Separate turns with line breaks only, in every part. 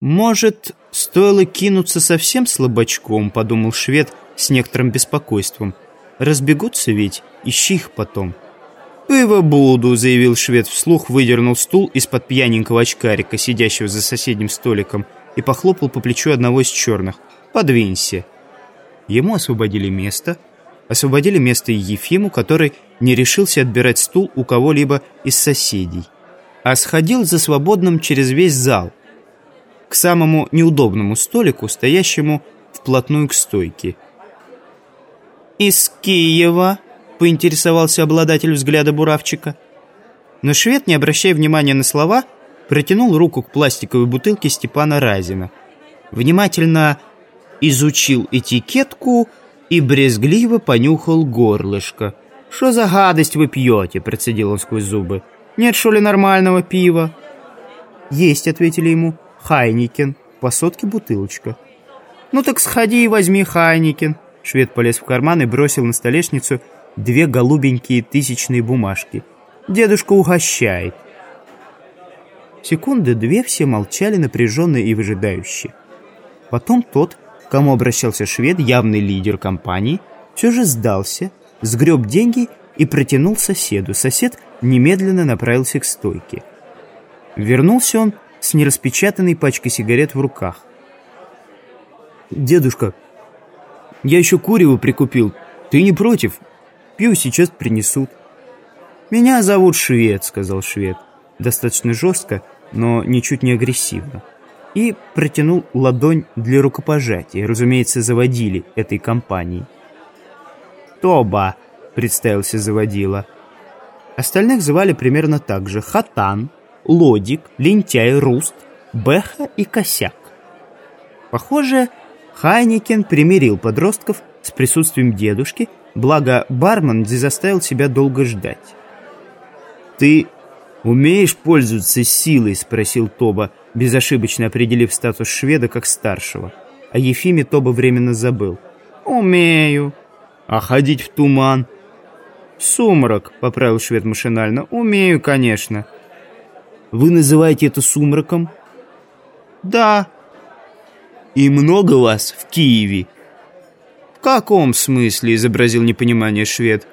«Может, стоило кинуться совсем слабачком», — подумал швед с некоторым беспокойством. «Разбегутся ведь, ищи их потом». «Пиво буду», — заявил швед вслух, выдернул стул из-под пьяненького очкарика, сидящего за соседним столиком, и похлопал по плечу одного из черных. «Подвинься». Ему освободили место. Освободили место и Ефиму, который не решился отбирать стул у кого-либо из соседей, а сходил за свободным через весь зал, к самому неудобному столику, стоящему вплотную к стойке. «Из Киева?» — поинтересовался обладатель взгляда буравчика. Но швед, не обращая внимания на слова, протянул руку к пластиковой бутылке Степана Разина. Внимательно изучил этикетку и брезгливо понюхал горлышко. «Что за гадость вы пьете?» — процедил он сквозь зубы. «Нет, что ли, нормального пива?» «Есть», — ответили ему. Heineken. По сотке бутылочка. «Ну так сходи и возьми Heineken». Швед полез в карман и бросил на столешницу две голубенькие тысячные бумажки. «Дедушка угощает». Секунды две все молчали напряженно и выжидающе. Потом тот, к кому обращался швед, явный лидер компании, все же сдался, сгреб деньги и протянул соседу. Сосед немедленно направился к стойке. Вернулся он с нераспечатанной пачкой сигарет в руках. «Дедушка, я еще курево прикупил. Ты не против? Пью сейчас принесут». «Меня зовут Швед», — сказал Швед. Достаточно жестко, но ничуть не агрессивно. И протянул ладонь для рукопожатия. Разумеется, заводили этой компании. «Тоба», — представился заводила. Остальных звали примерно так же. Хатан, Лодик, Лентяй, Руст, Беха и Косяк. Похоже, Heineken примирил подростков с присутствием дедушки, благо бармен не заставил себя долго ждать. «Ты умеешь пользоваться силой?» — спросил Тоба, безошибочно определив статус шведа как старшего. О Ефиме Тоба временно забыл. «Умею». «А ходить в туман?» «Сумрак», — поправил швед машинально. «Умею, конечно». Вы называете это сумраком? Да. И много вас в Киеве? В каком смысле, изобразил непонимание швед.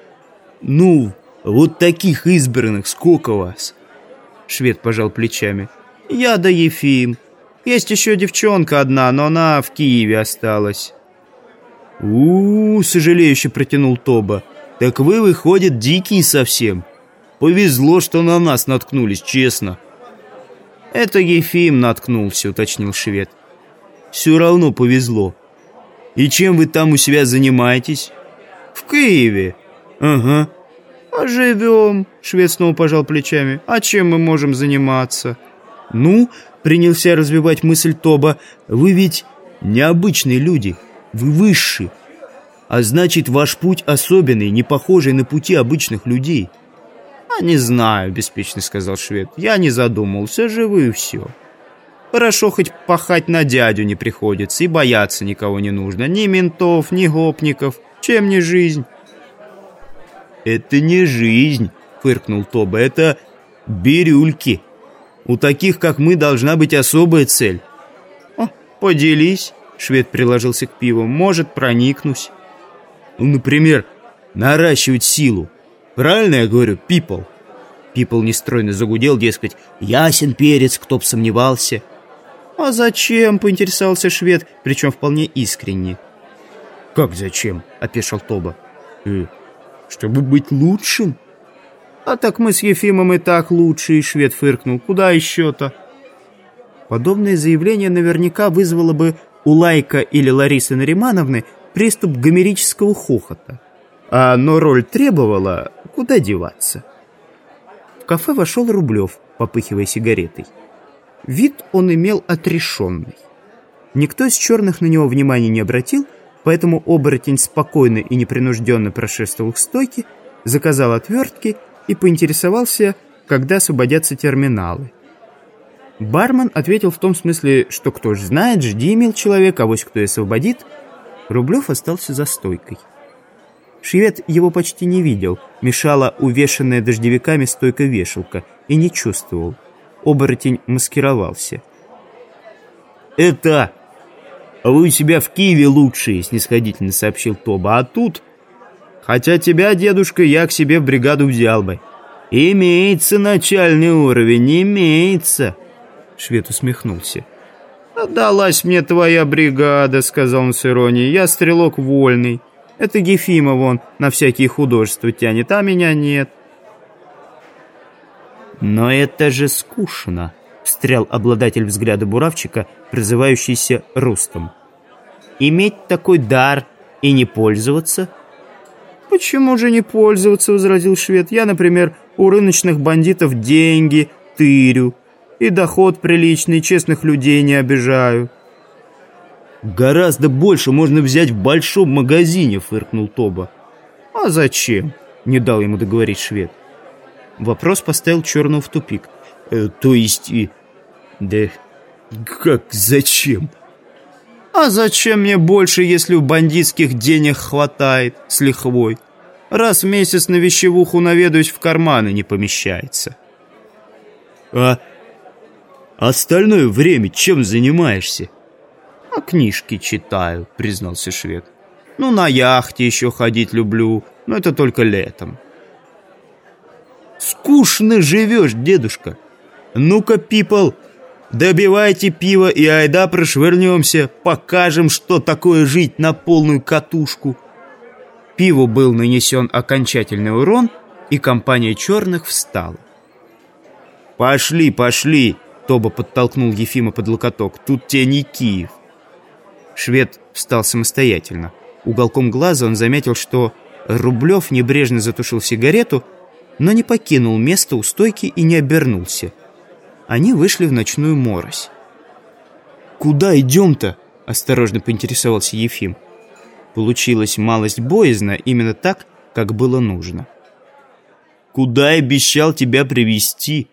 Ну, вот таких избранных сколько вас? Швед пожал плечами. Я да Ефим. Есть еще девчонка одна, но она в Киеве осталась. у, -у, -у сожалеюще протянул Тоба. Так вы, выходит, дикие совсем. Повезло, что на нас наткнулись, честно. «Это Ефим наткнулся», — уточнил швед. «Все равно повезло. И чем вы там у себя занимаетесь?» «В Киеве». «Ага». «А живем», — швед снова пожал плечами. «А чем мы можем заниматься?» «Ну», — принялся развивать мысль Тоба, «вы ведь необычные люди, вы высшие. А значит, ваш путь особенный, не похожий на пути обычных людей». «А не знаю», — беспечно сказал швед. «Я не задумался, живы и все». Хорошо, хоть пахать на дядю не приходится, и бояться никого не нужно. Ни ментов, ни гопников. Чем не жизнь? «Это не жизнь», — фыркнул Тоба. «Это бирюльки. У таких, как мы, должна быть особая цель». «О, поделись», — швед приложился к пиву. «Может, проникнусь». «Ну, например, наращивать силу. Правильно я говорю, people?» Пипл нестройно загудел, дескать, «Ясен перец, кто б сомневался». «А зачем?» — поинтересовался швед, причем вполне искренне. «Как зачем?» — опешил Тоба. «Э, чтобы быть лучшим?» «А так мы с Ефимом и так лучшие», — швед фыркнул. «Куда еще-то?» Подобное заявление наверняка вызвало бы у Лайка или Ларисы Наримановны приступ гомерического хохота. А но роль требовала, куда деваться. В кафе вошел Рублев, попыхивая сигаретой. Вид он имел отрешенный. Никто из черных на него внимания не обратил, поэтому оборотень спокойно и непринужденно прошествовал к стойке, заказал отвертки и поинтересовался, когда освободятся терминалы. Бармен ответил в том смысле, что кто ж знает, жди, мил человек, авось кто и освободит. Рублев остался за стойкой. Швед его почти не видел, мешала увешанная дождевиками стойка-вешалка, и не чувствовал. Оборотень маскировался. это... Вы у себя в Киеве лучшие, снисходительно сообщил Тоба. А тут... Хотя тебя, дедушка, я к себе в бригаду взял бы. Имеется начальный уровень, имеется. Швед усмехнулся. «Отдалась мне твоя бригада», — сказал он с иронией. «Я стрелок вольный. Это Гефимов он на всякие художества тянет, а меня нет». «Но это же скучно», — встрял обладатель взгляда буравчика, призывающийся Рустом. «Иметь такой дар и не пользоваться?» «Почему же не пользоваться?» — возразил швед. «Я, например, у рыночных бандитов деньги тырю, и доход приличный, честных людей не обижаю».
«Гораздо больше можно взять в большом магазине», — фыркнул Тоба.
«А зачем?» — не дал ему договорить швед. Вопрос поставил Черного в тупик.
Э, «То есть...» и... «Да как зачем?»
«А зачем мне больше, если у бандитских денег хватает с лихвой? Раз в месяц на вещевуху наведаюсь, в карманы не помещается».
«А остальное время чем занимаешься?»
«А книжки читаю», — признался швед. «Ну, на яхте еще ходить люблю, но это только летом».
«Скучно живешь, дедушка. Ну-ка, пипл, Добивайте пиво и айда прошвырнемся, покажем, что такое жить на полную катушку.
Пиву был нанесен окончательный урон, и компания черных встала.
«Пошли, пошли!» — Тоба подтолкнул Ефима под локоток. «Тут тебе не Киев!»
Швед встал самостоятельно. Уголком глаза он заметил, что Рублев небрежно затушил сигарету, но не покинул место у стойки и не обернулся. Они вышли в ночную морось.
«Куда идем-то?» – осторожно поинтересовался Ефим.
Получилось малость боязно, именно так, как было нужно.
«Куда обещал тебя привести?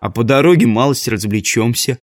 А по дороге малость развлечемся».